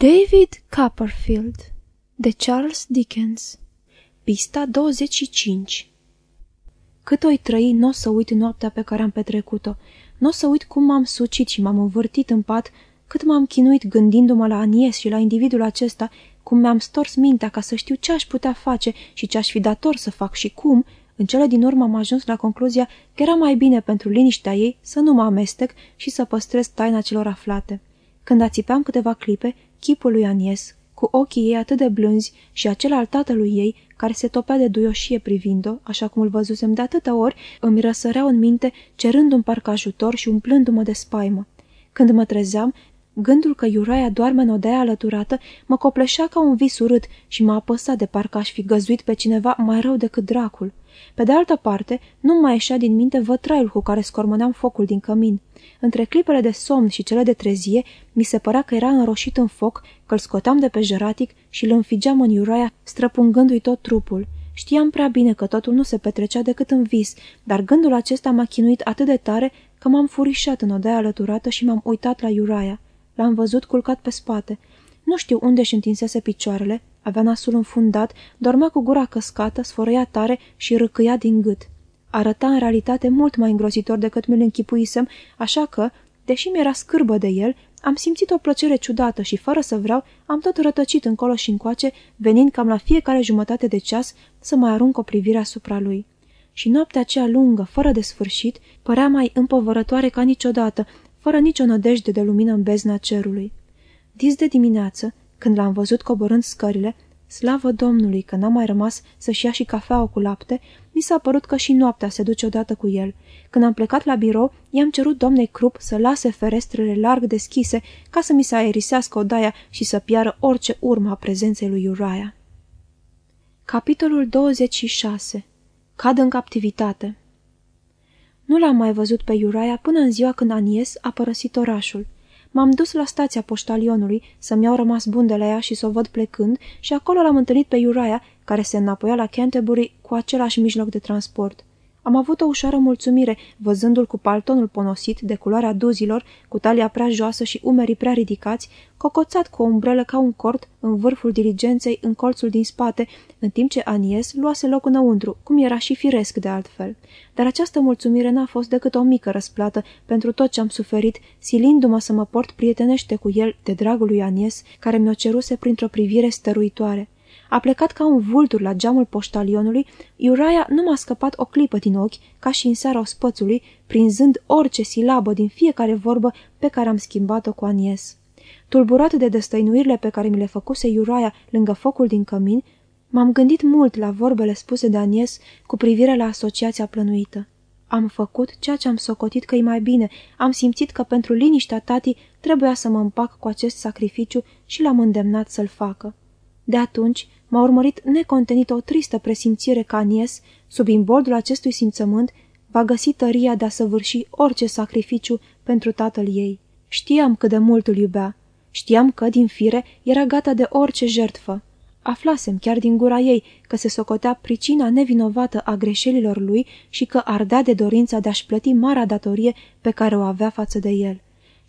David Copperfield de Charles Dickens Pista 25 Cât o-i trăi, nu o să uit noaptea pe care am petrecut-o. Nu o să uit cum m-am sucit și m-am învârtit în pat, cât m-am chinuit gândindu-mă la Anies și la individul acesta, cum mi-am stors mintea ca să știu ce aș putea face și ce aș fi dator să fac și cum, în cele din urmă am ajuns la concluzia că era mai bine pentru liniștea ei să nu mă amestec și să păstrez taina celor aflate. Când ațipeam câteva clipe, chipul lui Anies, cu ochii ei atât de blânzi și acela al tatălui ei, care se topea de duioșie privind-o, așa cum îl văzusem de atâtea ori, îmi răsăreau în minte, cerându-mi parcă ajutor și umplându-mă de spaimă. Când mă trezeam, gândul că Iuraia doarme în odaia alăturată mă copleșea ca un vis urât și m-a apăsat de parcă aș fi găzuit pe cineva mai rău decât dracul. Pe de altă parte, nu mai ieșea din minte vătraiul cu care scormâneam focul din cămin. Între clipele de somn și cele de trezie, mi se părea că era înroșit în foc, că îl scoteam de pe jeratic și îl înfigeam în Iuraia, străpungându-i tot trupul. Știam prea bine că totul nu se petrecea decât în vis, dar gândul acesta m-a chinuit atât de tare că m-am furișat în odaia alăturată și m-am uitat la Iuraia. L-am văzut culcat pe spate. Nu știu unde își întinsese picioarele, avea nasul înfundat, dormea cu gura căscată, sfărăia tare și râcâia din gât. Arăta în realitate mult mai îngrozitor decât mi-l închipuisem, așa că, deși mi-era scârbă de el, am simțit o plăcere ciudată și, fără să vreau, am tot rătăcit încolo și încoace, venind cam la fiecare jumătate de ceas să mai arunc o privire asupra lui. Și noaptea aceea lungă, fără de sfârșit, părea mai împovărătoare ca niciodată, fără nicio nădejde de lumină în bezna cerului. Dis de dimineață, când l-am văzut coborând scările, slavă Domnului că n-a mai rămas să-și ia și cafeaua cu lapte, mi s-a părut că și noaptea se duce odată cu el. Când am plecat la birou, i-am cerut doamnei Krupp să lase ferestrele larg deschise ca să mi se aerisească odaia și să piară orice urmă a prezenței lui Uriah. Capitolul 26 Cad în captivitate Nu l-am mai văzut pe Uriah până în ziua când Anies a părăsit orașul. M-am dus la stația poștalionului să-mi iau rămas bun de la ea și să o văd plecând și acolo l-am întâlnit pe Uriah, care se înapoia la Canterbury cu același mijloc de transport. Am avut o ușoară mulțumire, văzându-l cu paltonul ponosit, de culoarea duzilor, cu talia prea joasă și umerii prea ridicați, cocoțat cu o umbrelă ca un cort în vârful diligenței în colțul din spate, în timp ce Anies luase loc înăuntru, cum era și firesc de altfel. Dar această mulțumire n-a fost decât o mică răsplată pentru tot ce am suferit, silindu-mă să mă port prietenește cu el de dragul lui Anies, care mi-o ceruse printr-o privire stăruitoare. A plecat ca un vultur la geamul poștalionului, Iuraia nu m-a scăpat o clipă din ochi, ca și în seara ospățului, prinzând orice silabă din fiecare vorbă pe care am schimbat-o cu Anies. Tulburat de destăinuirile pe care mi le făcuse Iuraia lângă focul din cămin, m-am gândit mult la vorbele spuse de Anies cu privire la asociația plănuită. Am făcut ceea ce am socotit că e mai bine, am simțit că pentru liniștea tatii trebuia să mă împac cu acest sacrificiu și l-am îndemnat să-l facă. De atunci m-a urmărit necontenit o tristă presimțire că Anies, sub imboldul acestui simțământ, va găsi tăria de a săvârși orice sacrificiu pentru tatăl ei. Știam cât de mult îl iubea. Știam că, din fire, era gata de orice jertfă. Aflasem chiar din gura ei că se socotea pricina nevinovată a greșelilor lui și că ardea de dorința de a-și plăti marea datorie pe care o avea față de el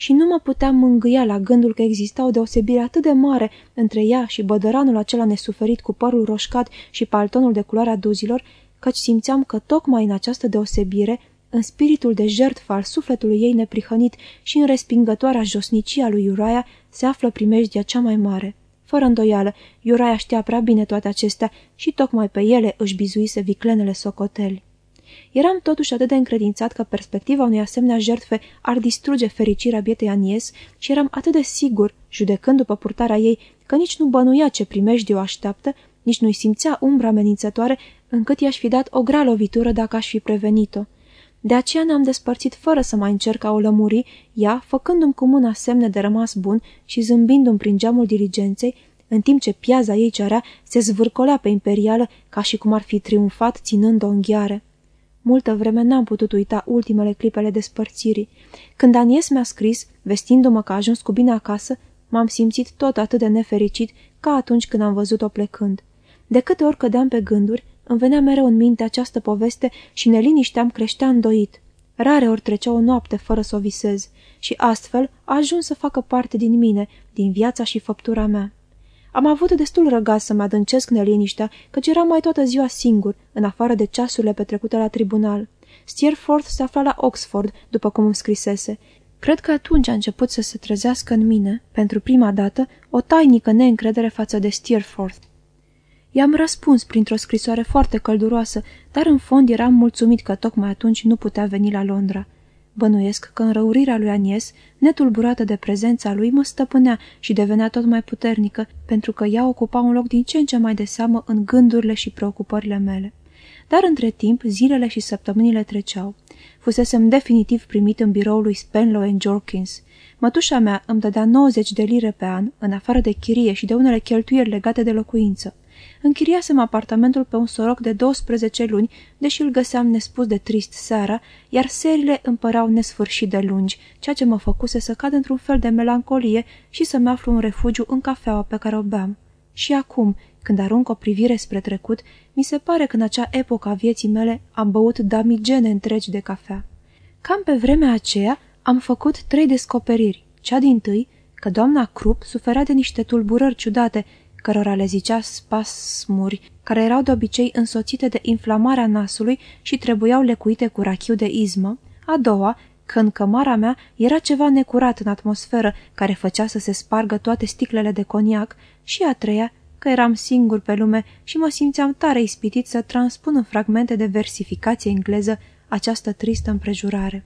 și nu mă puteam mângâia la gândul că exista o deosebire atât de mare între ea și bădăranul acela nesuferit cu părul roșcat și paltonul de culoarea duzilor, căci simțeam că tocmai în această deosebire, în spiritul de jertfă al sufletului ei neprihănit și în respingătoarea josnicia lui Iuraia, se află primejdia cea mai mare. Fără îndoială, Iuraia știa prea bine toate acestea și tocmai pe ele își bizuise viclenele socoteli. Eram totuși atât de încredințat că perspectiva unei asemenea jertfe ar distruge fericirea bietei Anies și eram atât de sigur, judecând după purtarea ei, că nici nu bănuia ce primești o așteaptă, nici nu-i simțea umbra amenințătoare, încât i-aș fi dat o grea lovitură dacă aș fi prevenit-o. De aceea ne-am despărțit fără să mai încerc a o lămuri, ea, făcându-mi cu mâna semne de rămas bun și zâmbindu-mi prin geamul diligenței, în timp ce piaza ei cearea se zvârcolea pe imperială ca și cum ar fi triumfat ținând o înghiare. Multă vreme n-am putut uita ultimele clipele despărțirii. Când Anies mi-a scris, vestindu-mă că a ajuns cu bine acasă, m-am simțit tot atât de nefericit ca atunci când am văzut-o plecând. De câte ori cădeam pe gânduri, îmi venea mereu în minte această poveste și nelinișteam creștea îndoit. Rare ori trecea o noapte fără să o visez și astfel a ajuns să facă parte din mine, din viața și făptura mea. Am avut destul răgaz să mă adâncesc neliniștea, căci eram mai toată ziua singur, în afară de ceasurile petrecute la tribunal. Steerforth se afla la Oxford, după cum îmi scrisese. Cred că atunci a început să se trezească în mine, pentru prima dată, o tainică neîncredere față de Steerforth. I-am răspuns printr-o scrisoare foarte călduroasă, dar în fond eram mulțumit că tocmai atunci nu putea veni la Londra. Bănuiesc că înrăurirea lui Anies, netulburată de prezența lui, mă stăpânea și devenea tot mai puternică, pentru că ea ocupa un loc din ce în ce mai de seamă în gândurile și preocupările mele. Dar între timp, zilele și săptămânile treceau. Fusesem definitiv primit în biroul lui Spenlow and Jorkins. Mătușa mea îmi dădea 90 de lire pe an, în afară de chirie și de unele cheltuieri legate de locuință. Închiriasem apartamentul pe un soroc de 12 luni, deși îl găseam nespus de trist seara, iar serile îmi păreau nesfârșit de lungi, ceea ce mă făcuse să cad într-un fel de melancolie și să-mi aflu un refugiu în cafeaua pe care o beam. Și acum, când arunc o privire spre trecut, mi se pare că în acea epocă a vieții mele am băut damigene întregi de cafea. Cam pe vremea aceea am făcut trei descoperiri. Cea din tâi, că doamna Krupp suferea de niște tulburări ciudate, cărora le zicea spasmuri, care erau de obicei însoțite de inflamarea nasului și trebuiau lecuite cu rachiu de izmă, a doua, că în cămara mea era ceva necurat în atmosferă care făcea să se spargă toate sticlele de coniac și a treia, că eram singur pe lume și mă simțeam tare ispitit să transpun în fragmente de versificație engleză această tristă împrejurare.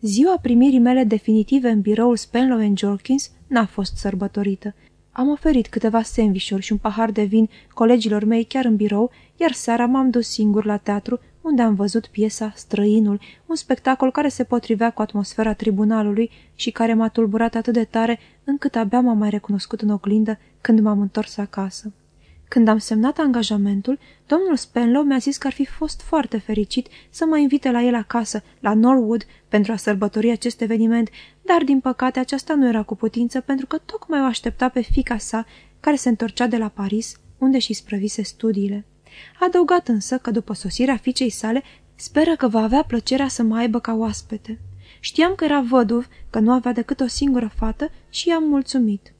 Ziua primirii mele definitive în biroul Spenlow Jorkins n-a fost sărbătorită. Am oferit câteva sandvișuri și un pahar de vin colegilor mei chiar în birou, iar seara m-am dus singur la teatru, unde am văzut piesa Străinul, un spectacol care se potrivea cu atmosfera tribunalului și care m-a tulburat atât de tare încât abia m-am mai recunoscut în oglindă când m-am întors acasă. Când am semnat angajamentul, domnul Spenlow mi-a zis că ar fi fost foarte fericit să mă invite la el acasă, la Norwood, pentru a sărbători acest eveniment, dar din păcate aceasta nu era cu putință pentru că tocmai o aștepta pe fica sa, care se întorcea de la Paris, unde și sprăvise studiile. A adăugat însă că după sosirea fiicei sale, speră că va avea plăcerea să mă aibă ca oaspete. Știam că era văduv, că nu avea decât o singură fată și i-am mulțumit.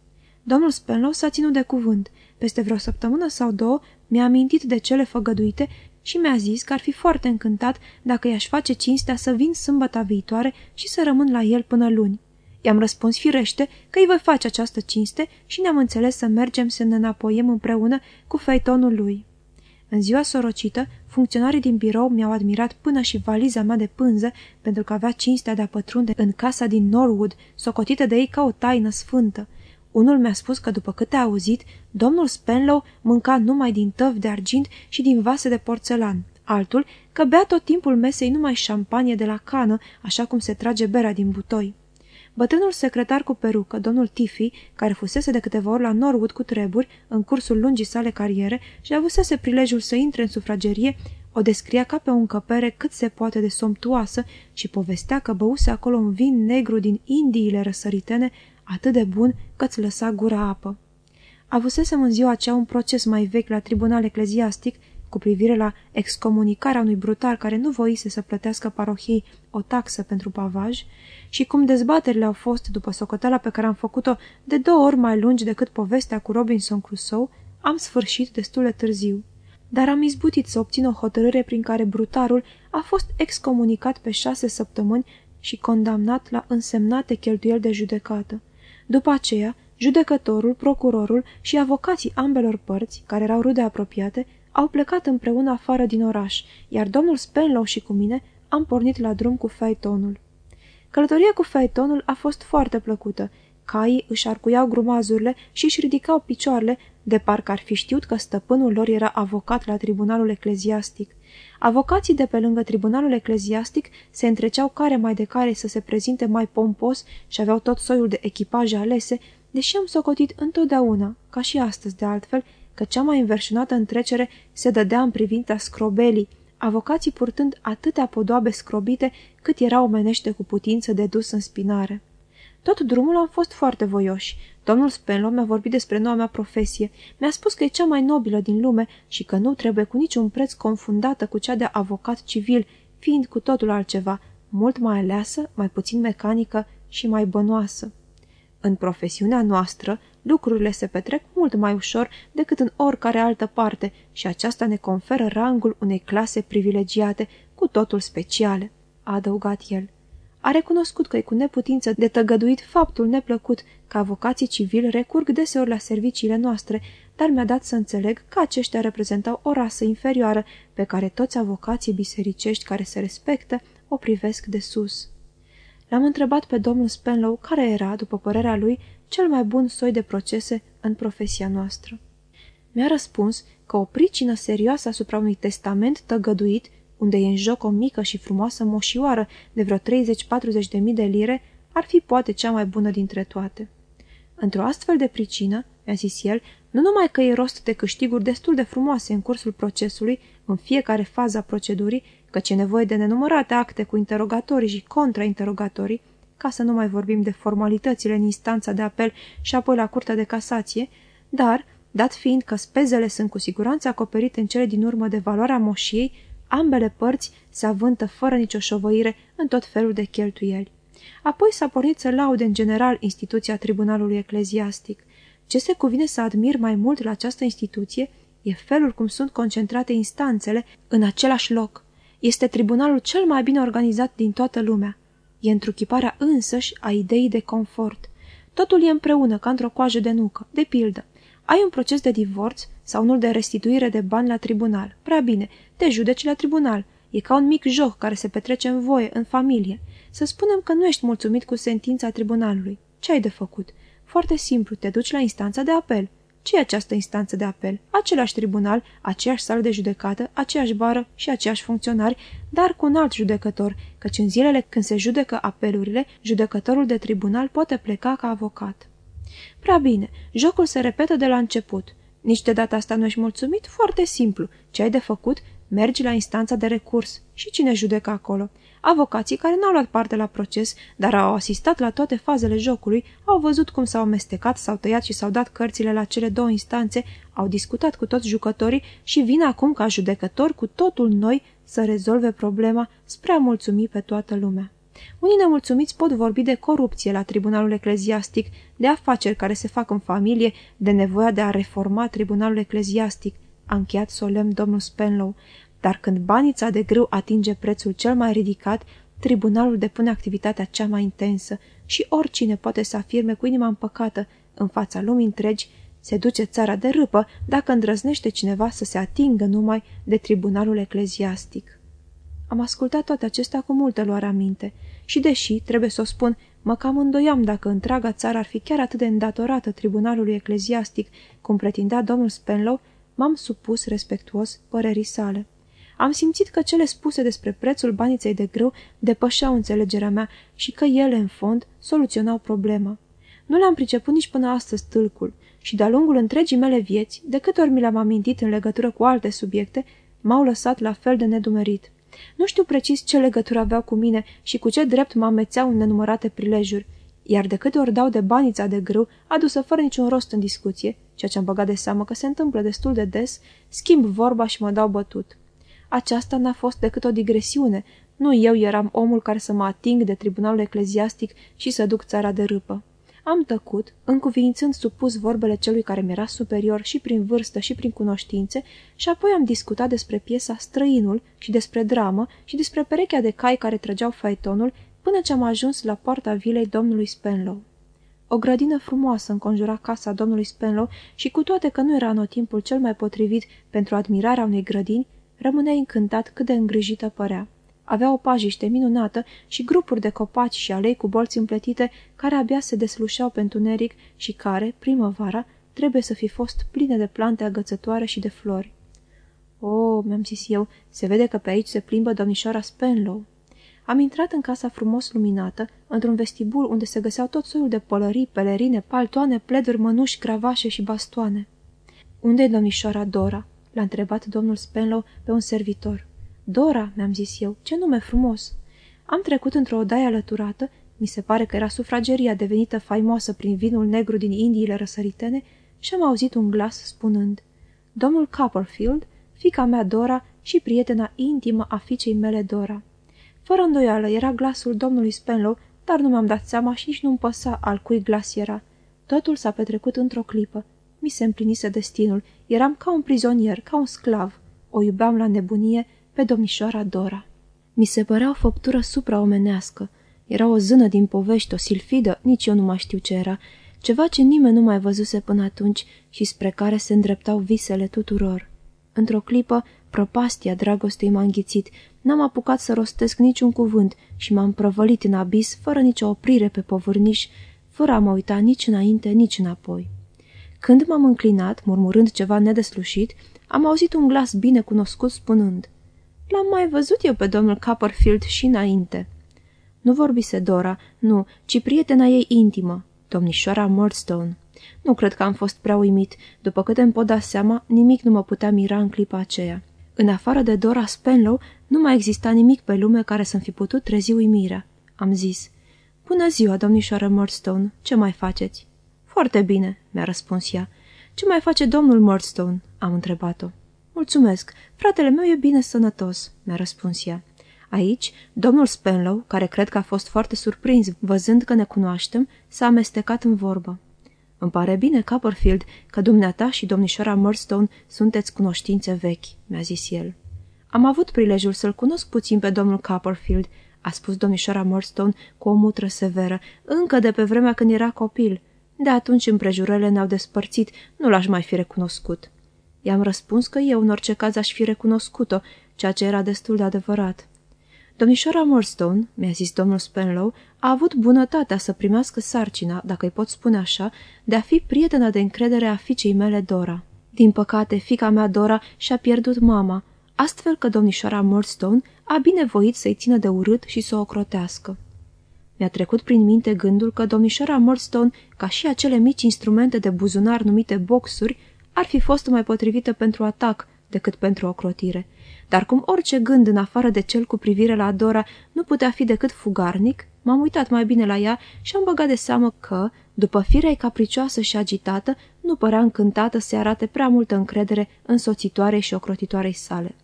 Domnul Spenlow s-a ținut de cuvânt. Peste vreo săptămână sau două mi-a amintit de cele făgăduite și mi-a zis că ar fi foarte încântat dacă i-aș face cinstea să vin sâmbăta viitoare și să rămân la el până luni. I-am răspuns firește că îi voi face această cinste și ne-am înțeles să mergem să ne înapoiem împreună cu feitonul lui. În ziua sorocită, funcționarii din birou mi-au admirat până și valiza mea de pânză pentru că avea cinstea de a pătrunde în casa din Norwood, socotită de ei ca o taină sfântă. Unul mi-a spus că după câte a auzit, domnul Spenlow mânca numai din tăv de argint și din vase de porțelan. Altul că bea tot timpul mesei numai șampanie de la cană, așa cum se trage berea din butoi. Bătrânul secretar cu perucă, domnul Tiffy, care fusese de câteva ori la Norwood cu treburi în cursul lungii sale cariere și avusese prilejul să intre în sufragerie, o descria ca pe o încăpere cât se poate de somptuoasă și povestea că băuse acolo un vin negru din Indiile răsăritene atât de bun că-ți lăsa gura apă. Avusesem în ziua aceea un proces mai vechi la tribunal ecleziastic cu privire la excomunicarea unui brutar care nu voise să plătească parohiei o taxă pentru pavaj și cum dezbaterile au fost, după socoteala pe care am făcut-o, de două ori mai lungi decât povestea cu Robinson Crusoe, am sfârșit destul de târziu. Dar am izbutit să obțin o hotărâre prin care brutarul a fost excomunicat pe șase săptămâni și condamnat la însemnate cheltuieli de judecată. După aceea, judecătorul, procurorul și avocații ambelor părți, care erau rude apropiate, au plecat împreună afară din oraș, iar domnul Spenlow și cu mine am pornit la drum cu faitonul. Călătoria cu faitonul a fost foarte plăcută. Caii își arcuiau grumazurile și își ridicau picioarele, de parcă ar fi știut că stăpânul lor era avocat la tribunalul ecleziastic. Avocații de pe lângă tribunalul ecleziastic se întreceau care mai de care să se prezinte mai pompos și aveau tot soiul de echipaje alese, deși am socotit întotdeauna, ca și astăzi de altfel, că cea mai înverșunată întrecere se dădea în privința scrobelii, avocații purtând atâtea podoabe scrobite cât era omenește cu putință de dus în spinare. Tot drumul am fost foarte voioși. Domnul Spenlow mi-a vorbit despre noua mea profesie. Mi-a spus că e cea mai nobilă din lume și că nu trebuie cu niciun preț confundată cu cea de avocat civil, fiind cu totul altceva, mult mai aleasă, mai puțin mecanică și mai bănoasă. În profesiunea noastră, lucrurile se petrec mult mai ușor decât în oricare altă parte și aceasta ne conferă rangul unei clase privilegiate, cu totul speciale, a adăugat el. A recunoscut că e cu neputință de tăgăduit faptul neplăcut că avocații civili recurg deseori la serviciile noastre, dar mi-a dat să înțeleg că aceștia reprezentau o rasă inferioară pe care toți avocații bisericești care se respectă o privesc de sus. L-am întrebat pe domnul Spenlow care era, după părerea lui, cel mai bun soi de procese în profesia noastră. Mi-a răspuns că o pricină serioasă asupra unui testament tăgăduit, unde e în joc o mică și frumoasă moșioară de vreo 30-40 de mii de lire, ar fi poate cea mai bună dintre toate. Într-o astfel de pricină, mi-a zis el, nu numai că e rost de câștiguri destul de frumoase în cursul procesului, în fiecare fază a procedurii, căci e nevoie de nenumărate acte cu interogatorii și contrainterogatorii, ca să nu mai vorbim de formalitățile în instanța de apel și apoi la curtea de casație, dar, dat fiind că spezele sunt cu siguranță acoperite în cele din urmă de valoarea moșiei, ambele părți se avântă fără nicio șovăire în tot felul de cheltuieli. Apoi s-a pornit să laude în general instituția tribunalului ecleziastic. Ce se cuvine să admir mai mult la această instituție e felul cum sunt concentrate instanțele în același loc. Este tribunalul cel mai bine organizat din toată lumea. E întruchiparea însăși a ideii de confort. Totul e împreună, ca într-o coajă de nucă. De pildă, ai un proces de divorț sau unul de restituire de bani la tribunal. Prea bine, te judeci la tribunal. E ca un mic joc care se petrece în voie, în familie. Să spunem că nu ești mulțumit cu sentința tribunalului. Ce ai de făcut? Foarte simplu, te duci la instanța de apel. Ce e această instanță de apel? Același tribunal, aceeași sală de judecată, aceeași bară și aceiași funcționari, dar cu un alt judecător, căci în zilele când se judecă apelurile, judecătorul de tribunal poate pleca ca avocat. Prea bine, jocul se repetă de la început. Nici de data asta nu ești mulțumit? Foarte simplu. Ce ai de făcut? Mergi la instanța de recurs. Și cine judecă acolo? Avocații care n-au luat parte la proces, dar au asistat la toate fazele jocului, au văzut cum s-au amestecat, s-au tăiat și s-au dat cărțile la cele două instanțe, au discutat cu toți jucătorii și vin acum ca judecători cu totul noi să rezolve problema spre a mulțumi pe toată lumea. Unii nemulțumiți pot vorbi de corupție la tribunalul ecleziastic, de afaceri care se fac în familie, de nevoia de a reforma tribunalul ecleziastic, a încheiat solemn domnul Spenlow, dar când banița de grâu atinge prețul cel mai ridicat, tribunalul depune activitatea cea mai intensă și oricine poate să afirme cu inima împăcată în fața lumii întregi, se duce țara de râpă dacă îndrăznește cineva să se atingă numai de tribunalul ecleziastic. Am ascultat toate acestea cu multă luare aminte și, deși, trebuie să o spun, mă cam îndoiam dacă întreaga țară ar fi chiar atât de îndatorată tribunalului ecleziastic, cum pretindea domnul Spenlow, m-am supus respectuos părerii sale. Am simțit că cele spuse despre prețul baniței de grâu depășeau înțelegerea mea și că ele, în fond, soluționau problema. Nu le-am priceput nici până astăzi tâlcul și de-a lungul întregii mele vieți, de câte ori mi le-am amintit în legătură cu alte subiecte, m-au lăsat la fel de nedumerit. Nu știu precis ce legătură aveau cu mine și cu ce drept mă amețeau în nenumărate prilejuri, iar de câte ori dau de banița de grâu, adusă fără niciun rost în discuție, ceea ce am băgat de seamă că se întâmplă destul de des, schimb vorba și mă dau bătut. Aceasta n-a fost decât o digresiune, nu eu eram omul care să mă ating de tribunalul ecleziastic și să duc țara de râpă. Am tăcut, încuvințând supus vorbele celui care mi-era superior și prin vârstă și prin cunoștințe, și apoi am discutat despre piesa Străinul și despre dramă și despre perechea de cai care trăgeau faetonul până ce am ajuns la poarta vilei domnului Spenlow. O grădină frumoasă înconjura casa domnului Spenlow și cu toate că nu era anotimpul cel mai potrivit pentru admirarea unei grădini, rămânea încântat cât de îngrijită părea. Avea o pajiște minunată și grupuri de copaci și alei cu bolți împletite care abia se deslușeau pe întuneric și care, primăvara, trebuie să fi fost pline de plante agățătoare și de flori. O, oh, mi-am zis eu, se vede că pe aici se plimbă domnișoara Spenlow. Am intrat în casa frumos luminată, într-un vestibul unde se găseau tot soiul de pălării, pelerine, paltoane, pleduri, mănuși, cravașe și bastoane. Unde e domnișoara Dora?" l-a întrebat domnul Spenlow pe un servitor. Dora, mi-am zis eu, ce nume frumos! Am trecut într-o odaie alăturată, mi se pare că era sufrageria devenită faimoasă prin vinul negru din Indiile răsăritene și am auzit un glas spunând Domnul Copperfield, fica mea Dora și prietena intimă a fiicei mele Dora. Fără îndoială era glasul domnului Spenlow, dar nu mi-am dat seama și nici nu-mi păsa al cui glas era. Totul s-a petrecut într-o clipă. Mi se împlinise destinul. Eram ca un prizonier, ca un sclav. O iubeam la nebunie pe domnișoara Dora. Mi se părea o făptură supraomenească. Era o zână din povești, o silfidă, nici eu nu mai știu ce era, ceva ce nimeni nu mai văzuse până atunci și spre care se îndreptau visele tuturor. Într-o clipă, propastia dragostei m-a înghițit, n-am apucat să rostesc niciun cuvânt și m-am prăvălit în abis, fără nicio oprire pe povârniș, fără a mă uita nici înainte, nici înapoi. Când m-am înclinat, murmurând ceva nedeslușit, am auzit un glas bine cunoscut spunând L-am mai văzut eu pe domnul Copperfield și înainte." Nu vorbise Dora, nu, ci prietena ei intimă, domnișoara Murdstone. Nu cred că am fost prea uimit. După câte îmi pot da seama, nimic nu mă putea mira în clipa aceea. În afară de Dora Spenlow, nu mai exista nimic pe lume care să-mi fi putut trezi uimirea. Am zis, Bună ziua, domnișoară Murdstone, ce mai faceți?" Foarte bine," mi-a răspuns ea. Ce mai face domnul Murdstone?" am întrebat-o. Mulțumesc, fratele meu e bine sănătos," mi-a răspuns ea. Aici, domnul Spenlow, care cred că a fost foarte surprins văzând că ne cunoaștem, s-a amestecat în vorbă. Îmi pare bine, Copperfield, că dumneata și domnișoara Murdstone sunteți cunoștințe vechi," mi-a zis el. Am avut prilejul să-l cunosc puțin pe domnul Copperfield," a spus domnișoara Murdstone cu o mutră severă, încă de pe vremea când era copil. De atunci împrejurările ne-au despărțit, nu l-aș mai fi recunoscut." I-am răspuns că eu, în orice caz, aș fi recunoscut-o, ceea ce era destul de adevărat. Domnișoara Morstone, mi-a zis domnul Spenlow, a avut bunătatea să primească sarcina, dacă îi pot spune așa, de a fi prietena de încredere a fiicei mele Dora. Din păcate, fica mea Dora și-a pierdut mama, astfel că domnișoara Murdstone a binevoit să-i țină de urât și să o ocrotească. Mi-a trecut prin minte gândul că domnișoara Murdstone, ca și acele mici instrumente de buzunar numite boxuri, ar fi fost mai potrivită pentru atac decât pentru ocrotire. Dar cum orice gând în afară de cel cu privire la Dora nu putea fi decât fugarnic, m-am uitat mai bine la ea și am băgat de seamă că, după firea capricioasă și agitată, nu părea încântată să arate prea multă încredere în soțitoarei și ocrotitoarei sale.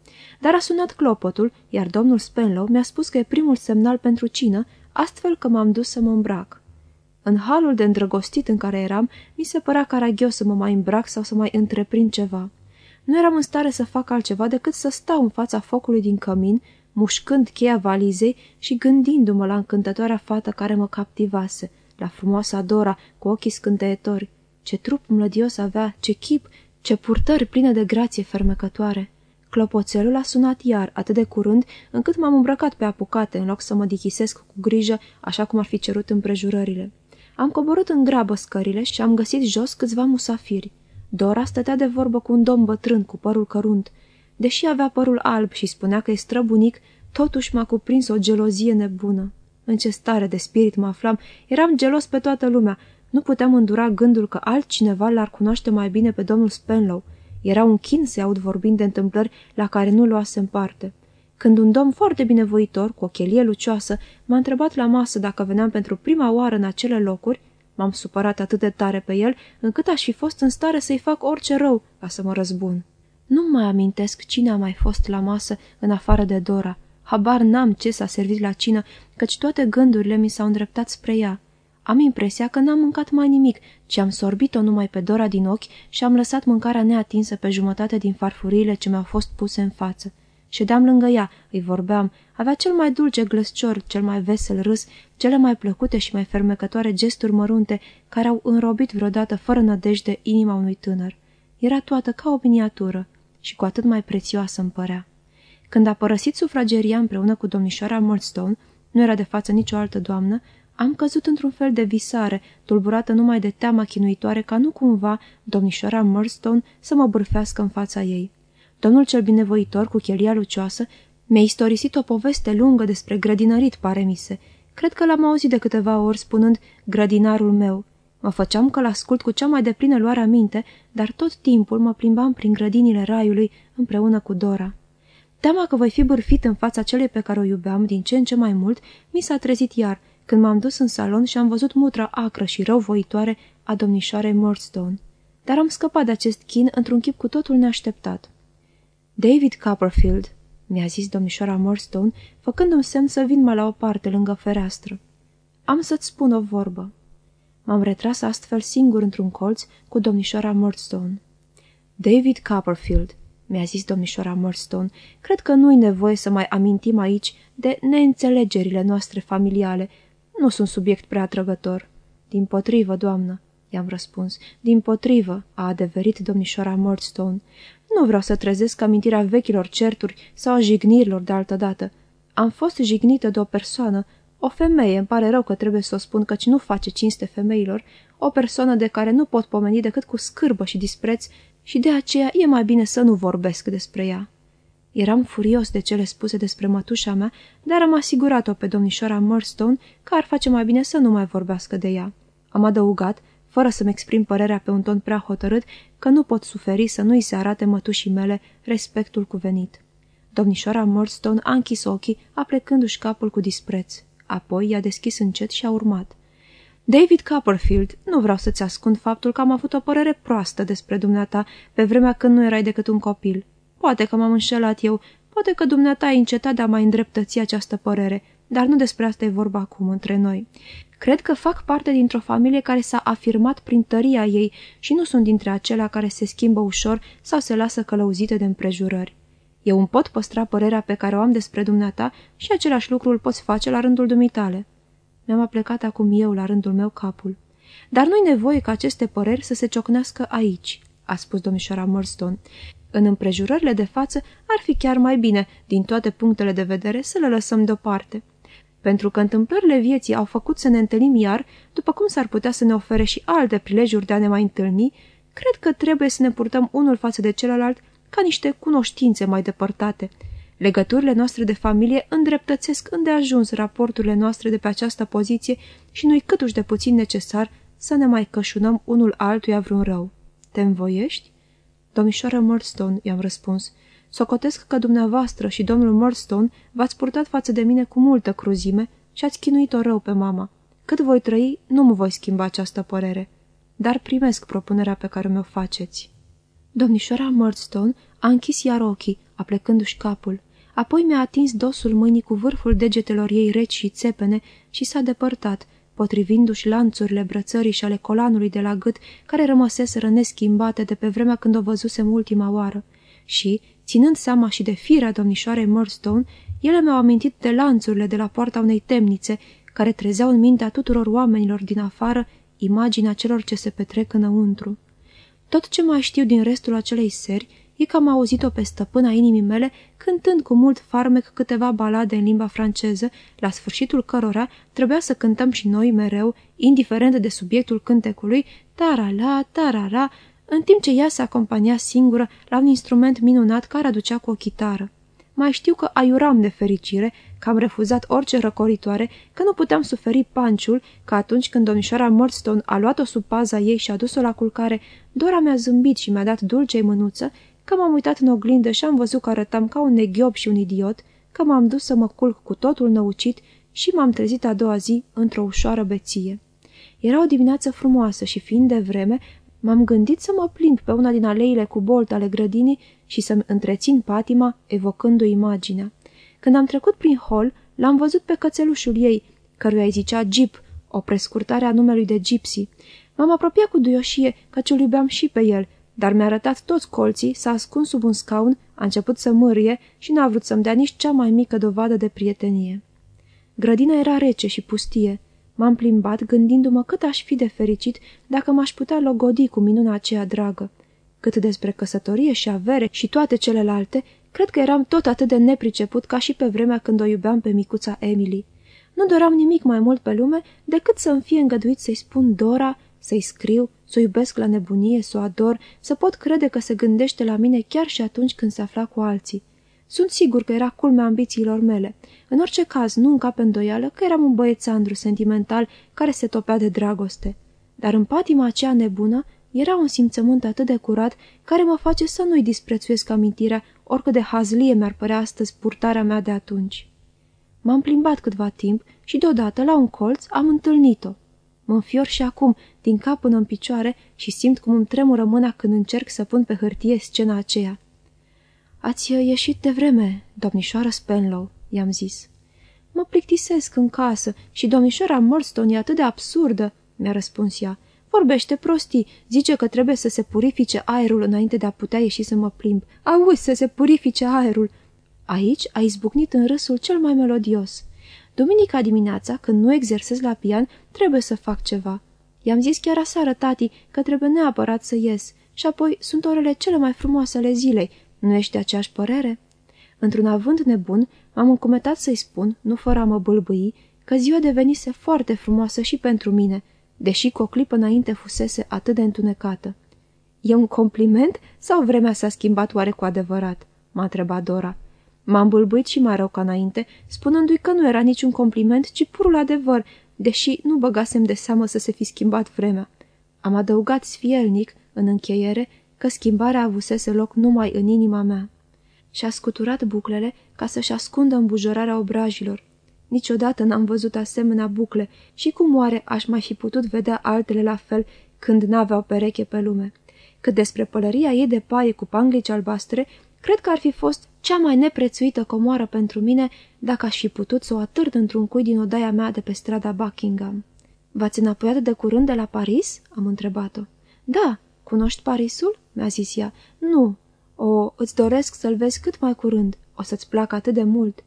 Dar a sunat clopotul, iar domnul Spenlow mi-a spus că e primul semnal pentru cină, astfel că m-am dus să mă îmbrac. În halul de îndrăgostit în care eram, mi se părea caragios să mă mai îmbrac sau să mai întreprind ceva. Nu eram în stare să fac altceva decât să stau în fața focului din cămin, mușcând cheia valizei și gândindu-mă la încântătoarea fată care mă captivase, la frumoasa Dora cu ochii scânteitori. Ce trup mlădios avea, ce chip, ce purtări pline de grație fermecătoare. Clopoțelul a sunat iar, atât de curând, încât m-am îmbrăcat pe apucate, în loc să mă dichisesc cu grijă, așa cum ar fi cerut împrejurările. Am coborât în grabă scările și am găsit jos câțiva musafiri. Dora stătea de vorbă cu un domn bătrân cu părul cărunt. Deși avea părul alb și spunea că e străbunic, totuși m-a cuprins o gelozie nebună. În ce stare de spirit mă aflam, eram gelos pe toată lumea. Nu puteam îndura gândul că altcineva l-ar cunoaște mai bine pe domnul Spenlow. Era un chin să aud vorbind de întâmplări la care nu luasem parte. Când un domn foarte binevoitor, cu o chelie lucioasă, m-a întrebat la masă dacă veneam pentru prima oară în acele locuri, m-am supărat atât de tare pe el, încât aș fi fost în stare să-i fac orice rău ca să mă răzbun. Nu mai amintesc cine a mai fost la masă în afară de Dora. Habar n-am ce s-a servit la cină, căci toate gândurile mi s-au îndreptat spre ea. Am impresia că n-am mâncat mai nimic, ci am sorbit-o numai pe Dora din ochi și am lăsat mâncarea neatinsă pe jumătate din farfuriile ce mi-au fost puse în față. Ședeam lângă ea, îi vorbeam, avea cel mai dulce glăscior, cel mai vesel râs, cele mai plăcute și mai fermecătoare gesturi mărunte care au înrobit vreodată fără nădejde inima unui tânăr. Era toată ca o miniatură și cu atât mai prețioasă îmi părea. Când a părăsit sufrageria împreună cu domnișoara Murdstone, nu era de față nicio altă doamnă, am căzut într-un fel de visare, tulburată numai de teama chinuitoare ca nu cumva domnișoara Murdstone să mă bârfească în fața ei. Domnul cel binevoitor, cu chelia lucioasă, mi-a istorisit o poveste lungă despre grădinărit, pare mi se. Cred că l-am auzit de câteva ori spunând grădinarul meu. Mă făceam că l-ascult cu cea mai deplină luare minte, dar tot timpul mă plimbam prin grădinile raiului împreună cu Dora. Teama că voi fi bârfit în fața celei pe care o iubeam din ce în ce mai mult, mi s-a trezit iar, când m-am dus în salon și am văzut mutra acră și răuvoitoare a domnișoarei Murdstone. Dar am scăpat de acest chin într-un chip cu totul neașteptat. David Copperfield, mi-a zis domnișoara Morstone, făcându-mi semn să vin mai la o parte, lângă fereastră. Am să-ți spun o vorbă. M-am retras astfel singur într-un colț cu domnișoara Murdstone. David Copperfield, mi-a zis domnișoara Murdstone, cred că nu-i nevoie să mai amintim aici de neînțelegerile noastre familiale. Nu sunt subiect prea atrăgător. Din potrivă, doamnă, i-am răspuns. Din potrivă, a adeverit domnișoara Murdstone. Nu vreau să trezesc amintirea vechilor certuri sau a jignirilor de altădată. Am fost jignită de o persoană, o femeie, îmi pare rău că trebuie să o spun căci nu face cinste femeilor, o persoană de care nu pot pomeni decât cu scârbă și dispreț și de aceea e mai bine să nu vorbesc despre ea. Eram furios de cele spuse despre mătușa mea, dar am asigurat-o pe domnișoara Murstone că ar face mai bine să nu mai vorbească de ea. Am adăugat, fără să-mi exprim părerea pe un ton prea hotărât, că nu pot suferi să nu-i se arate mătușii mele respectul cuvenit. Domnișoara Murdstone a închis ochii, aplecându-și capul cu dispreț. Apoi i-a deschis încet și a urmat. David Copperfield, nu vreau să-ți ascund faptul că am avut o părere proastă despre dumneata pe vremea când nu erai decât un copil. Poate că m-am înșelat eu, poate că dumneata ai încetat de a mai îndreptăți această părere, dar nu despre asta e vorba acum între noi. Cred că fac parte dintr-o familie care s-a afirmat prin tăria ei și nu sunt dintre acelea care se schimbă ușor sau se lasă călăuzite de împrejurări. Eu îmi pot păstra părerea pe care o am despre dumneata și același lucru îl poți face la rândul dumitale. Mi-am aplecat acum eu la rândul meu capul. Dar nu-i nevoie ca aceste păreri să se ciocnească aici, a spus domnișoara Murstone. În împrejurările de față ar fi chiar mai bine, din toate punctele de vedere, să le lăsăm deoparte. Pentru că întâmplările vieții au făcut să ne întâlnim iar, după cum s-ar putea să ne ofere și alte prilejuri de a ne mai întâlni, cred că trebuie să ne purtăm unul față de celălalt ca niște cunoștințe mai depărtate. Legăturile noastre de familie îndreptățesc îndeajuns raporturile noastre de pe această poziție și nu-i câtuși de puțin necesar să ne mai cășunăm unul altuia vreun rău. Te învoiești? Domnișoară Murdstone, i-am răspuns. Socotesc că dumneavoastră și domnul Murdstone v-ați purtat față de mine cu multă cruzime și ați chinuit-o rău pe mama. Cât voi trăi, nu mă voi schimba această părere. Dar primesc propunerea pe care mi-o faceți. Domnișoara Murdstone a închis iar ochii, aplecându-și capul. Apoi mi-a atins dosul mâinii cu vârful degetelor ei reci și țepene și s-a depărtat, potrivindu-și lanțurile brățării și ale colanului de la gât, care rămăseseră neschimbate de pe vremea când o văzusem ultima oară. Și, ținând seama și de firea domnișoarei Murdstone, ele mi-au amintit de lanțurile de la poarta unei temnițe, care trezeau în mintea tuturor oamenilor din afară imaginea celor ce se petrec înăuntru. Tot ce mai știu din restul acelei seri e că am auzit-o pe stăpâna inimii mele cântând cu mult farmec câteva balade în limba franceză, la sfârșitul cărora trebuia să cântăm și noi mereu, indiferent de subiectul cântecului, tarala, tarara, în timp ce ea se acompania singură la un instrument minunat care aducea cu o chitară. Mai știu că aiuram de fericire, că am refuzat orice răcoritoare, că nu puteam suferi panciul, că atunci când domnișoara Murdstone a luat-o sub paza ei și a dus-o la culcare, Dora mi-a zâmbit și mi-a dat dulcei mânuță, că m-am uitat în oglindă și am văzut că arătam ca un neghiob și un idiot, că m-am dus să mă culc cu totul năucit și m-am trezit a doua zi într-o ușoară beție. Era o dimineață frumoasă și fiind de vreme, m-am gândit să mă plimb pe una din aleile cu bolt ale grădinii și să-mi întrețin patima, evocându-i imaginea. Când am trecut prin hol, l-am văzut pe cățelușul ei, căruia îi zicea Jeep, o prescurtare a numelui de Gypsy. M-am apropiat cu duioșie, căci îl iubeam și pe el, dar mi-a arătat toți colții, s-a ascuns sub un scaun, a început să mârie și n-a vrut să-mi dea nici cea mai mică dovadă de prietenie. Grădina era rece și pustie. M-am plimbat gândindu-mă cât aș fi de fericit dacă m-aș putea logodi cu minuna aceea dragă. Cât despre căsătorie și avere și toate celelalte, cred că eram tot atât de nepriceput ca și pe vremea când o iubeam pe micuța Emily. Nu doream nimic mai mult pe lume decât să-mi fie îngăduit să-i spun Dora, să-i scriu, să o iubesc la nebunie, să o ador, să pot crede că se gândește la mine chiar și atunci când se afla cu alții. Sunt sigur că era culmea ambițiilor mele. În orice caz, nu încape îndoială că eram un băiețandru sentimental care se topea de dragoste. Dar în patima aceea nebună era un simțământ atât de curat care mă face să nu-i disprețuiesc amintirea, oricât de hazlie mi-ar părea astăzi purtarea mea de atunci. M-am plimbat câtva timp și deodată, la un colț, am întâlnit-o. Mă înfior și acum, din cap până în picioare, și simt cum îmi tremură mâna când încerc să pun pe hârtie scena aceea. Ați ieșit de vreme, domnișoară Spenlow, i-am zis. Mă plictisesc în casă și domnișoara Murdstone e atât de absurdă, mi-a răspuns ea. Vorbește prostii, zice că trebuie să se purifice aerul înainte de a putea ieși să mă plimb. Auzi să se purifice aerul. Aici a izbucnit în râsul cel mai melodios. Duminica dimineața, când nu exersez la pian, trebuie să fac ceva. I-am zis chiar aseară, tati, că trebuie neapărat să ies. Și apoi sunt orele cele mai frumoase ale zilei. Nu ești de aceeași părere? Într-un avânt nebun, m-am încumetat să-i spun, nu fără a mă bâlbâi, că ziua devenise foarte frumoasă și pentru mine, deși cu o clipă înainte fusese atât de întunecată. E un compliment sau vremea s-a schimbat oare cu adevărat?" m-a întrebat Dora. M-am bâlbuit și mai rău ca înainte, spunându-i că nu era niciun compliment, ci purul adevăr, deși nu băgasem de seamă să se fi schimbat vremea. Am adăugat sfielnic, în încheiere, că schimbarea avusese loc numai în inima mea. Și-a scuturat buclele ca să-și ascundă îmbujorarea obrajilor. Niciodată n-am văzut asemenea bucle și cum oare aș mai fi putut vedea altele la fel când n-aveau pereche pe lume. Cât despre pălăria ei de paie cu panglici albastre, cred că ar fi fost cea mai neprețuită comoară pentru mine dacă aș fi putut să o atârd într-un cui din odaia mea de pe strada Buckingham. V-ați înapoiat de curând de la Paris?" am întrebat-o. Da, cunoști Parisul?" mi-a zis ea. Nu. O, îți doresc să-l vezi cât mai curând. O să-ți placă atât de mult."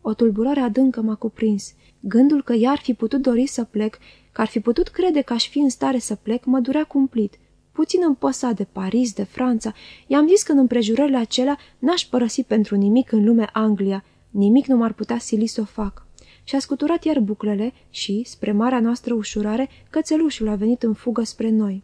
O tulburare adâncă m-a cuprins. Gândul că i-ar fi putut dori să plec, că ar fi putut crede că aș fi în stare să plec, mă durea cumplit. Puțin împăsat de Paris, de Franța, i-am zis că în împrejurările acelea n-aș părăsi pentru nimic în lume Anglia, nimic nu m-ar putea sili să o fac. Și-a scuturat iar buclele și, spre marea noastră ușurare, cățelușul a venit în fugă spre noi.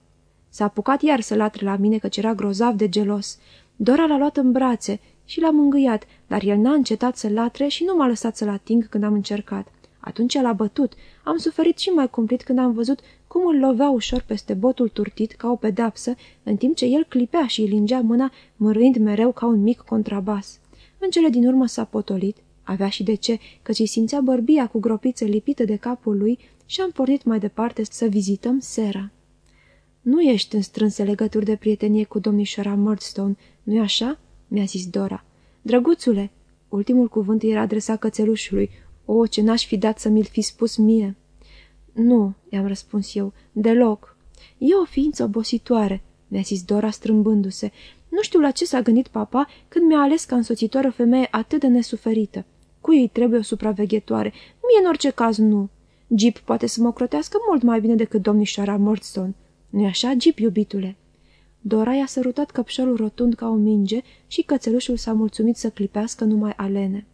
S-a apucat iar să latre la mine căci era grozav de gelos. Dora l-a luat în brațe și l-a mângâiat, dar el n-a încetat să latre și nu m-a lăsat să-l ating când am încercat. Atunci l-a bătut. Am suferit și mai cumplit când am văzut cum îl lovea ușor peste botul turtit ca o pedapsă, în timp ce el clipea și îi lingea mâna, mărâind mereu ca un mic contrabas. În cele din urmă s-a potolit, avea și de ce, căci îi simțea bărbia cu gropiță lipită de capul lui și am pornit mai departe să vizităm sera. Nu ești în strânse legături de prietenie cu domnișoara Murdstone, nu-i așa?" mi-a zis Dora. Drăguțule!" Ultimul cuvânt era adresat cățelușului. O, ce n-aș fi dat să mi-l fi spus mie!" Nu," i-am răspuns eu, deloc. E o ființă obositoare," mi-a zis Dora strâmbându-se. Nu știu la ce s-a gândit papa când mi-a ales ca însoțitoare o femeie atât de nesuferită. Cu ei trebuie o supraveghetoare. Mie, în orice caz, nu. Jeep poate să mă crotească mult mai bine decât domnișoara Murdstone. Nu-i așa, Jeep, iubitule?" Dora i-a sărutat căpșorul rotund ca o minge și cățelușul s-a mulțumit să clipească numai alene.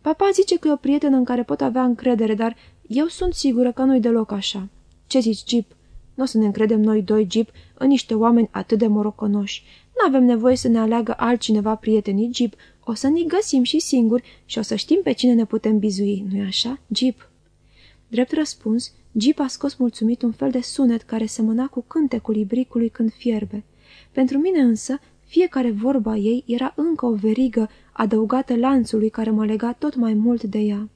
Papa zice că e o prietenă în care pot avea încredere, dar eu sunt sigură că nu-i deloc așa. Ce zici, Jeep? Nu o să ne încredem noi doi, Jeep, în niște oameni atât de moroconoși. Nu avem nevoie să ne aleagă altcineva prietenii, Jeep. O să ne găsim și singuri și o să știm pe cine ne putem bizui, nu-i așa, Jeep? Drept răspuns, Jeep a scos mulțumit un fel de sunet care semăna cu cântecul ibricului când fierbe. Pentru mine însă, fiecare vorba ei era încă o verigă adăugată lanțului care mă lega tot mai mult de ea.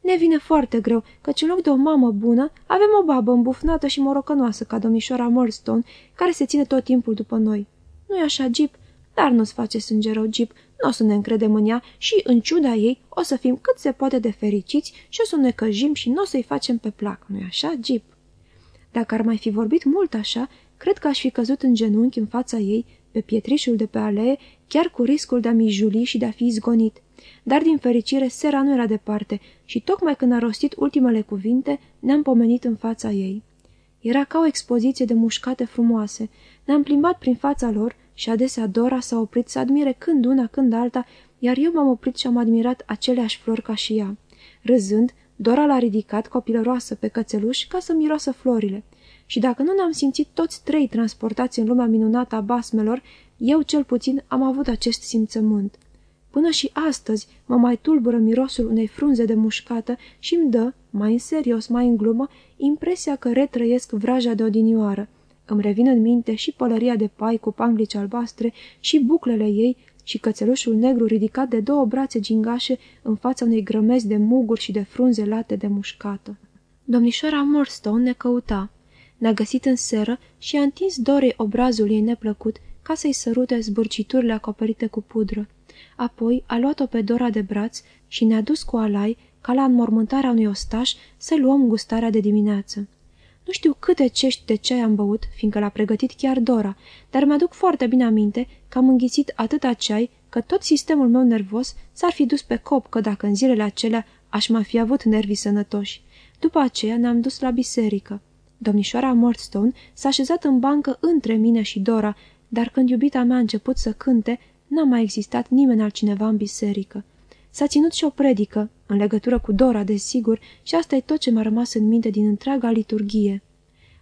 Ne vine foarte greu, căci în loc de o mamă bună, avem o babă îmbufnată și morocănoasă ca domnișoara Murdstone, care se ține tot timpul după noi. Nu-i așa, Jeep? Dar nu-ți face sânge rău, Jeep. Nu o să ne încredem în ea și, în ciuda ei, o să fim cât se poate de fericiți și o să ne căjim și nu o să-i facem pe plac. Nu-i așa, Jeep? Dacă ar mai fi vorbit mult așa, cred că aș fi căzut în genunchi în fața ei, pe pietrișul de pe alee, chiar cu riscul de a mi juli și de a fi izgonit. Dar, din fericire, sera nu era departe și tocmai când a rostit ultimele cuvinte, ne-am pomenit în fața ei. Era ca o expoziție de mușcate frumoase. Ne-am plimbat prin fața lor și adesea Dora s-a oprit să admire când una, când alta, iar eu m-am oprit și am admirat aceleași flori ca și ea. Râzând, Dora l-a ridicat copilăroasă pe cățeluș ca să miroasă florile. Și dacă nu ne-am simțit toți trei transportați în lumea minunată a basmelor, eu cel puțin am avut acest simțământ. Până și astăzi mă mai tulbură mirosul unei frunze de mușcată și îmi dă, mai în serios, mai în glumă, impresia că retrăiesc vraja de odinioară. Îmi revin în minte și pălăria de pai cu panglici albastre și buclele ei și cățelușul negru ridicat de două brațe gingașe în fața unei grămezi de muguri și de frunze late de mușcată. Domnișoara Morstone ne căuta. Ne-a găsit în seră și a întins Dorei obrazul ei neplăcut ca să-i sărute zbârciturile acoperite cu pudră. Apoi a luat-o pe Dora de braț și ne-a dus cu alai, ca la înmormântarea unui ostaș, să luăm gustarea de dimineață. Nu știu câte cești de ceai am băut, fiindcă l-a pregătit chiar Dora, dar mi-aduc foarte bine aminte că am înghițit atâta ceai că tot sistemul meu nervos s-ar fi dus pe cop că dacă în zilele acelea aș mai fi avut nervii sănătoși. După aceea ne-am dus la biserică. Domnișoara Mordstone s-a așezat în bancă între mine și Dora, dar când iubita mea a început să cânte, n-a mai existat nimeni altcineva în biserică. S-a ținut și o predică, în legătură cu Dora, desigur, și asta e tot ce m-a rămas în minte din întreaga liturghie.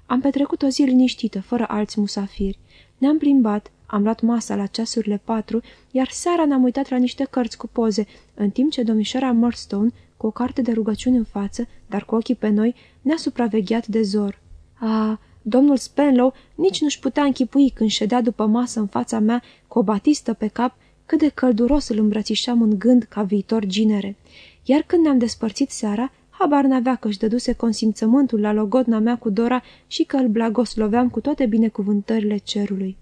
Am petrecut o zi liniștită, fără alți musafiri. Ne-am plimbat, am luat masa la ceasurile patru, iar seara ne-am uitat la niște cărți cu poze, în timp ce domnișoara Murstone, cu o carte de rugăciuni în față, dar cu ochii pe noi, ne-a supravegheat de zor. A, domnul Spenlow nici nu-și putea închipui când ședea după masă în fața mea cu o batistă pe cap, cât de călduros îl îmbrățișam în gând ca viitor ginere. Iar când ne-am despărțit seara, habar n-avea că își dăduse consimțământul la logodna mea cu Dora și că îl blagosloveam cu toate binecuvântările cerului.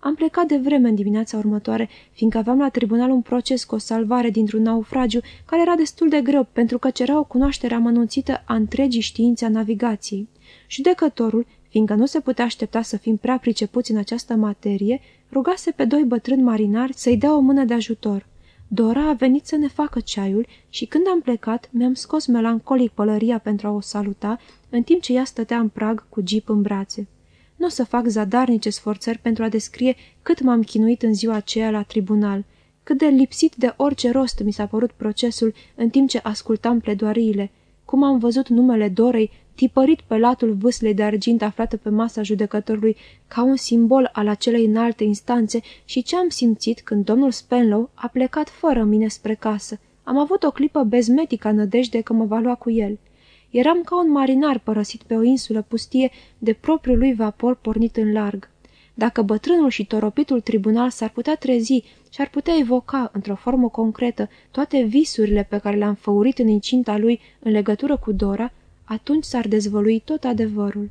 Am plecat de vreme în dimineața următoare, fiindcă aveam la tribunal un proces cu o salvare dintr-un naufragiu, care era destul de greu, pentru că cerea o cunoaștere amănunțită a întregii științe a navigației. Judecătorul, fiindcă nu se putea aștepta să fim prea pricepuți în această materie, rugase pe doi bătrâni marinari să-i dea o mână de ajutor. Dora a venit să ne facă ceaiul și când am plecat, mi-am scos melancolic pălăria pentru a o saluta, în timp ce ea stătea în prag cu jeep în brațe. Nu o să fac zadarnice sforțări pentru a descrie cât m-am chinuit în ziua aceea la tribunal, cât de lipsit de orice rost mi s-a părut procesul în timp ce ascultam pledoariile, cum am văzut numele Dorei tipărit pe latul vâslei de argint aflată pe masa judecătorului ca un simbol al acelei înalte instanțe și ce am simțit când domnul Spenlow a plecat fără mine spre casă. Am avut o clipă bezmetică nădejde că mă va lua cu el. Eram ca un marinar părăsit pe o insulă pustie de propriul lui vapor pornit în larg. Dacă bătrânul și toropitul tribunal s-ar putea trezi și ar putea evoca, într-o formă concretă, toate visurile pe care le-am făurit în incinta lui în legătură cu Dora, atunci s-ar dezvălui tot adevărul.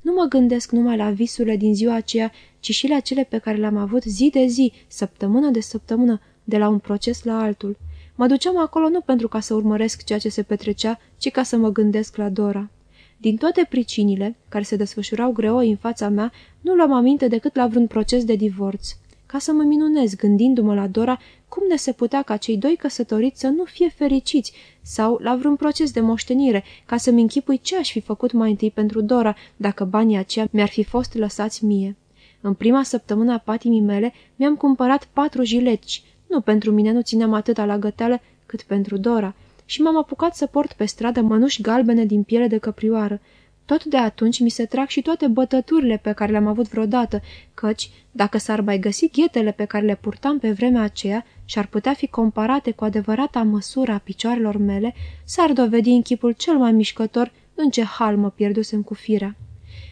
Nu mă gândesc numai la visurile din ziua aceea, ci și la cele pe care le-am avut zi de zi, săptămână de săptămână, de la un proces la altul. Mă duceam acolo nu pentru ca să urmăresc ceea ce se petrecea, ci ca să mă gândesc la Dora. Din toate pricinile, care se desfășurau greoi în fața mea, nu luam aminte decât la vreun proces de divorț. Ca să mă minunez gândindu-mă la Dora, cum ne se putea ca cei doi căsătoriți să nu fie fericiți, sau la vreun proces de moștenire, ca să-mi închipui ce aș fi făcut mai întâi pentru Dora, dacă banii aceia mi-ar fi fost lăsați mie. În prima săptămână a patimii mele mi-am cumpărat patru jileci, nu pentru mine nu țineam atâta la găteală cât pentru Dora, și m-am apucat să port pe stradă mănuși galbene din piele de căprioară. Tot de atunci mi se trag și toate bătăturile pe care le-am avut vreodată, căci, dacă s-ar mai găsi ghetele pe care le purtam pe vremea aceea și ar putea fi comparate cu adevărata măsură a picioarelor mele, s-ar dovedi în chipul cel mai mișcător în ce hal mă pierdusem cu firea.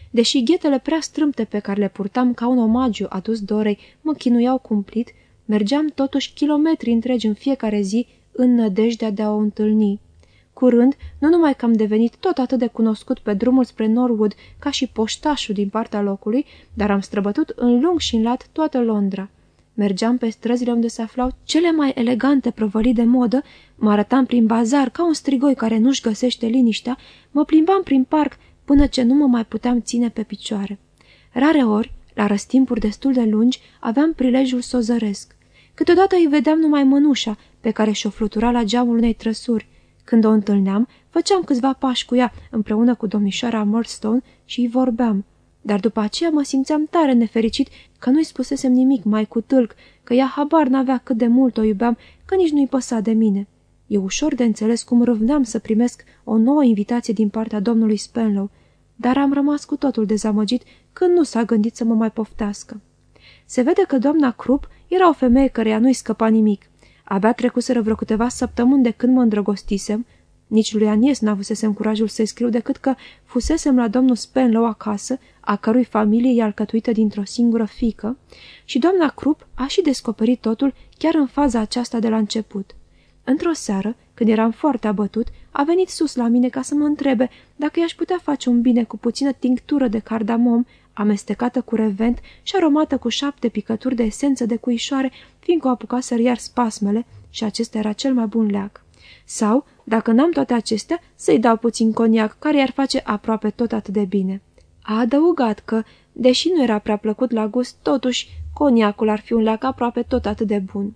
Deși ghetele prea strâmte pe care le purtam ca un omagiu adus Dorei mă chinuiau cumplit, mergeam totuși kilometri întregi în fiecare zi în nădejdea de a o întâlni. Curând, nu numai că am devenit tot atât de cunoscut pe drumul spre Norwood ca și poștașul din partea locului, dar am străbătut în lung și în lat toată Londra. Mergeam pe străzile unde se aflau cele mai elegante prăvălii de modă, mă arătam prin bazar ca un strigoi care nu-și găsește liniștea, mă plimbam prin parc până ce nu mă mai puteam ține pe picioare. Rare ori, la răstimpuri destul de lungi, aveam prilejul să o zăresc. Câteodată îi vedeam numai mănușa, pe care și-o flutura la geamul unei trăsuri. Când o întâlneam, făceam câțiva pași cu ea, împreună cu domnișoara Murdstone și îi vorbeam. Dar după aceea mă simțeam tare nefericit că nu-i spusesem nimic mai cu tâlc, că ea habar n-avea cât de mult o iubeam, că nici nu-i păsa de mine. E ușor de înțeles cum râvneam să primesc o nouă invitație din partea domnului Spenlow, dar am rămas cu totul dezamăgit când nu s-a gândit să mă mai poftească. Se vede că doamna Krupp era o femeie căreia nu-i scăpa nimic. Abia trecuseră vreo câteva săptămâni de când mă îndrăgostisem, nici lui Anies n-avusesem curajul să-i scriu decât că fusesem la domnul Spenlow acasă, a cărui familie e alcătuită dintr-o singură fică, și doamna Krupp a și descoperit totul chiar în faza aceasta de la început. Într-o seară, când eram foarte abătut, a venit sus la mine ca să mă întrebe dacă i-aș putea face un bine cu puțină tinctură de cardamom, amestecată cu revent și aromată cu șapte picături de esență de cuișoare, fiindcă o apucaseră iar spasmele și acesta era cel mai bun leac. Sau, dacă n-am toate acestea, să-i dau puțin coniac, care i-ar face aproape tot atât de bine. A adăugat că, deși nu era prea plăcut la gust, totuși, coniacul ar fi un leac aproape tot atât de bun.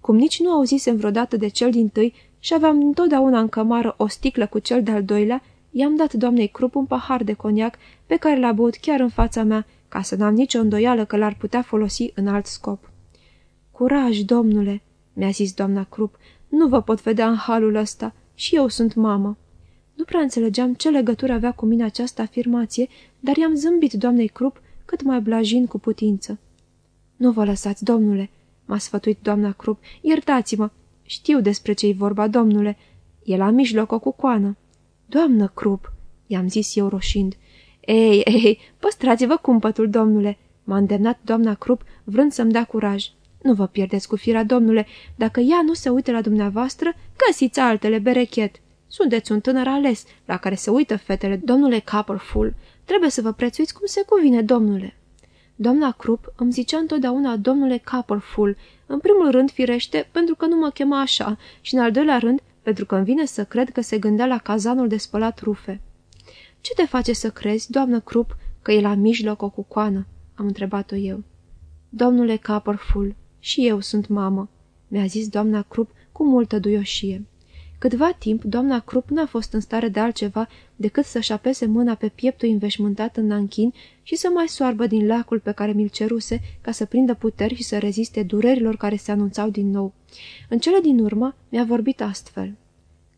Cum nici nu auzisem vreodată de cel din tâi și aveam întotdeauna în cămară o sticlă cu cel de-al doilea, i-am dat doamnei Crup un pahar de coniac pe care l-a băut chiar în fața mea, ca să n-am nicio îndoială că l-ar putea folosi în alt scop. Curaj, domnule!" mi-a zis doamna Crup, nu vă pot vedea în halul ăsta și eu sunt mamă." Nu prea înțelegeam ce legătură avea cu mine această afirmație, dar i-am zâmbit doamnei Crup cât mai blajin cu putință. Nu vă lăsați, domnule," m-a sfătuit doamna Crup, iertați-mă. Știu despre ce-i vorba, domnule. E la mijloc o cucoană." Doamnă Crup," i-am zis eu roșind. Ei, ei, păstrați-vă cumpătul, domnule," m-a îndemnat doamna Crup, vrând să-mi dea curaj. Nu vă pierdeți cu firea, domnule. Dacă ea nu se uită la dumneavoastră, găsiți altele, berechet. Sunteți un tânăr ales, la care se uită fetele, domnule Copperfull. Trebuie să vă prețuiți cum se cuvine, domnule." Doamna Crup îmi zicea întotdeauna domnule Copperfull, în primul rând, firește, pentru că nu mă chema așa, și în al doilea rând, pentru că îmi vine să cred că se gândea la cazanul de spălat rufe. Ce te face să crezi, doamnă Crup, că e la mijloc o cucoană?" am întrebat-o eu. Domnule Copperfull, și eu sunt mamă," mi-a zis doamna Crup cu multă duioșie. Câtva timp, doamna Crup n-a fost în stare de altceva decât să-și apese mâna pe pieptul înveșmântat în nanchin și să mai soarbă din lacul pe care mi-l ceruse ca să prindă puteri și să reziste durerilor care se anunțau din nou. În cele din urmă mi-a vorbit astfel.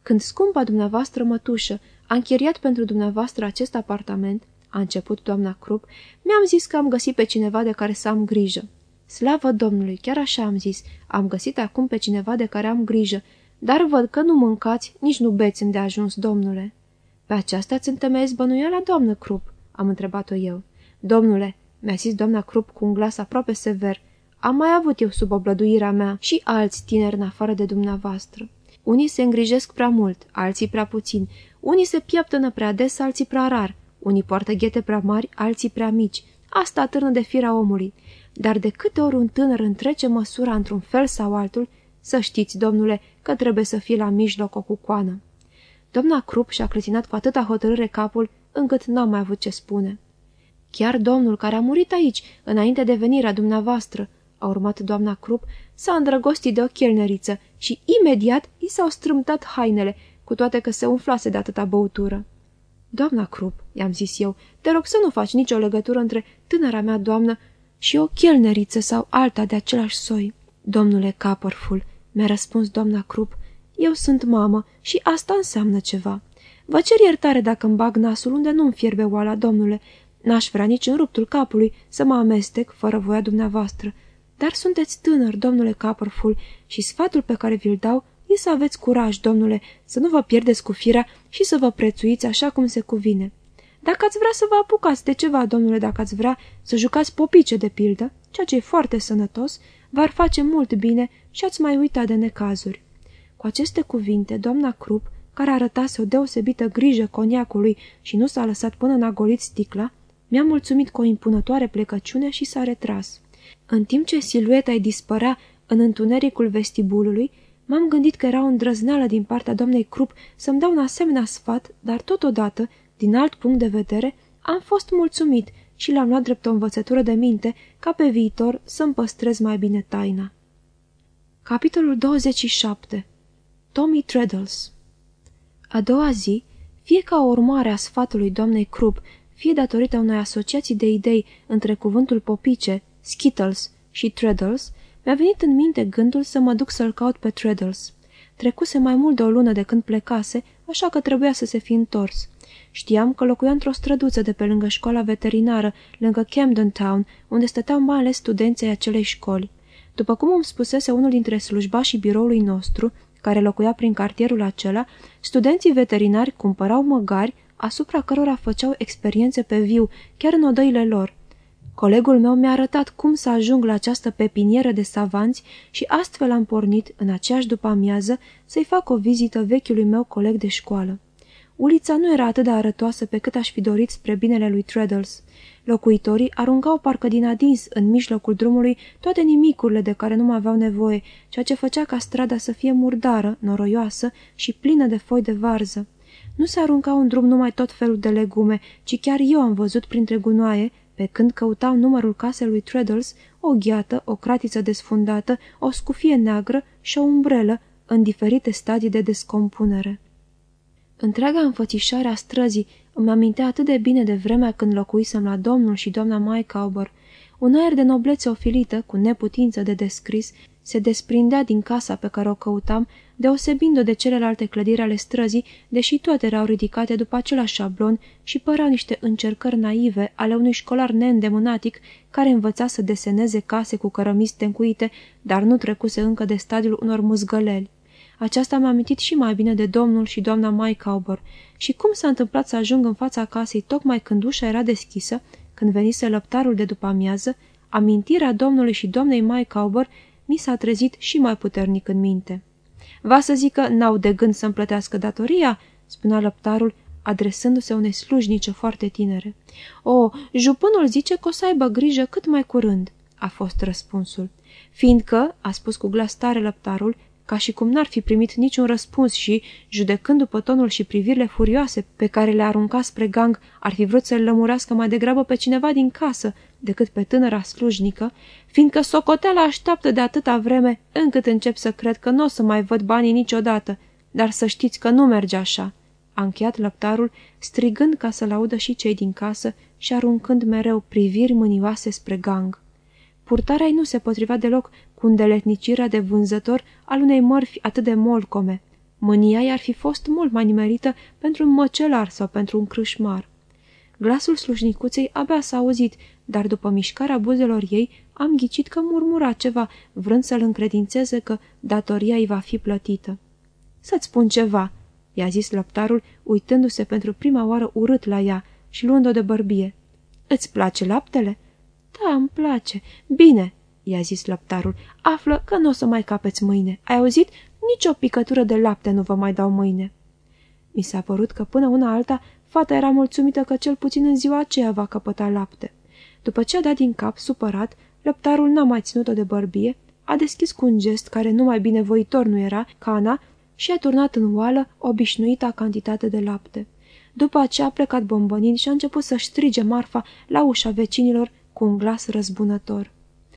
Când scumpa dumneavoastră mătușă a închiriat pentru dumneavoastră acest apartament, a început doamna Crup, mi-am zis că am găsit pe cineva de care să am grijă. Slavă Domnului, chiar așa am zis, am găsit acum pe cineva de care am grijă, dar văd că nu mâncați, nici nu beți îndeajuns, domnule." Pe aceasta ți întemeiezi bănuiala, doamnă Crup?" am întrebat-o eu. Domnule," mi-a zis doamna Crup cu un glas aproape sever, am mai avut eu sub oblăduirea mea și alți tineri în afară de dumneavoastră. Unii se îngrijesc prea mult, alții prea puțin, unii se pieptănă prea des, alții prea rar, unii poartă ghete prea mari, alții prea mici. Asta atârnă de firea omului. Dar de câte ori un tânăr întrece măsura într-un fel sau altul, să știți, domnule, că trebuie să fie la mijloc o cucoană. Doamna Crup și-a clătinat cu atâta hotărâre capul, încât n-am mai avut ce spune. Chiar domnul care a murit aici, înainte de venirea dumneavoastră, a urmat doamna Crup, s-a îndrăgostit de o chelneriță și imediat i s-au strâmtat hainele, cu toate că se umflase de atâta băutură. Doamna Crup, i-am zis eu, te rog să nu faci nicio legătură între tânăra mea doamnă și o chelneriță sau alta de același soi. Domnule Copperfull, mi-a răspuns doamna Crup, eu sunt mamă și asta înseamnă ceva. Vă cer iertare dacă îmi bag nasul unde nu-mi fierbe oala, domnule. N-aș vrea nici în ruptul capului să mă amestec fără voia dumneavoastră. Dar sunteți tânăr, domnule Copperfull, și sfatul pe care vi-l dau e să aveți curaj, domnule, să nu vă pierdeți cu firea și să vă prețuiți așa cum se cuvine. Dacă ați vrea să vă apucați de ceva, domnule, dacă ați vrea să jucați popice de pildă, ceea ce e foarte sănătos, v-ar face mult bine și ați mai uitat de necazuri. Cu aceste cuvinte, doamna Crup, care arătase o deosebită grijă coniacului și nu s-a lăsat până n-a golit sticla, mi-a mulțumit cu o impunătoare plecăciune și s-a retras. În timp ce silueta îi dispărea în întunericul vestibulului, m-am gândit că era o îndrăzneală din partea doamnei Crup să-mi dau un asemenea sfat, dar totodată, din alt punct de vedere, am fost mulțumit și l-am luat drept o învățătură de minte ca pe viitor să-mi păstrez mai bine taina. Capitolul 27 Tommy Treadles A doua zi, fie ca urmare a sfatului doamnei Krupp, fie datorită unei asociații de idei între cuvântul popice, Skittles și Treadles, mi-a venit în minte gândul să mă duc să-l caut pe Treadles. Trecuse mai mult de o lună de când plecase, așa că trebuia să se fi întors. Știam că locuia într-o străduță de pe lângă școala veterinară, lângă Camden Town, unde stăteau mai ales studenții acelei școli. După cum îmi spusese unul dintre slujbașii biroului nostru, care locuia prin cartierul acela, studenții veterinari cumpărau măgari asupra cărora făceau experiențe pe viu, chiar în odăile lor. Colegul meu mi-a arătat cum să ajung la această pepinieră de savanți și astfel am pornit, în aceeași după amiază, să-i fac o vizită vechiului meu coleg de școală. Ulița nu era atât de arătoasă pe cât aș fi dorit spre binele lui Treadles. Locuitorii aruncau parcă din adins în mijlocul drumului toate nimicurile de care nu mai aveau nevoie, ceea ce făcea ca strada să fie murdară, noroioasă și plină de foi de varză. Nu se aruncau în drum numai tot felul de legume, ci chiar eu am văzut printre gunoaie, pe când căutau numărul casei lui Treadles, o gheată, o cratiță desfundată, o scufie neagră și o umbrelă, în diferite stadii de descompunere. Întreaga înfățișare a străzii îmi amintea atât de bine de vremea când locuisem la domnul și doamna Mycauber. Un aer de noblețe ofilită, cu neputință de descris, se desprindea din casa pe care o căutam, deosebind-o de celelalte clădiri ale străzii, deși toate erau ridicate după același șablon și păreau niște încercări naive ale unui școlar neîndemânatic care învăța să deseneze case cu cărămizi tencuite, dar nu trecuse încă de stadiul unor muzgăleli. Aceasta m-a amintit și mai bine de domnul și doamna Mycauber. Și cum s-a întâmplat să ajung în fața casei tocmai când ușa era deschisă, când venise lăptarul de după amiază, amintirea domnului și doamnei Mycauber mi s-a trezit și mai puternic în minte. Va să zică, n-au de gând să-mi plătească datoria?" spunea lăptarul, adresându-se unei slujnice foarte tinere. O, jupânul zice că o să aibă grijă cât mai curând," a fost răspunsul. Fiindcă, a spus cu glas tare lăptarul, ca și cum n-ar fi primit niciun răspuns și, judecând după tonul și privirile furioase pe care le arunca spre gang, ar fi vrut să-l lămurească mai degrabă pe cineva din casă decât pe tânăra slujnică, fiindcă socoteala așteaptă de atâta vreme încât încep să cred că nu o să mai văd banii niciodată, dar să știți că nu merge așa. A încheiat lăptarul, strigând ca să-l audă și cei din casă și aruncând mereu priviri mânioase spre gang. Purtarea ei nu se potrivea deloc cu îndeletnicirea de vânzător al unei mărfi atât de molcome. Mânia i-ar fi fost mult mai nimerită pentru un măcelar sau pentru un crâșmar. Glasul slujnicuței abia s-a auzit, dar după mișcarea buzelor ei am ghicit că murmura ceva, vrând să-l încredințeze că datoria îi va fi plătită. Să-ți spun ceva," i-a zis lăptarul, uitându-se pentru prima oară urât la ea și luând-o de bărbie. Îți place laptele?" Da, îmi place. Bine, i-a zis lăptarul, află că nu o să mai capeți mâine. Ai auzit? Nici o picătură de lapte nu vă mai dau mâine. Mi s-a părut că până una alta fata era mulțumită că cel puțin în ziua aceea va căpăta lapte. După ce a dat din cap, supărat, lăptarul n-a mai ținut-o de bărbie, a deschis cu un gest care numai binevoitor nu era, cana, și a turnat în oală obișnuita cantitate de lapte. După aceea a plecat bombănind și a început să strige marfa la ușa vecinilor cu un glas răzbunător.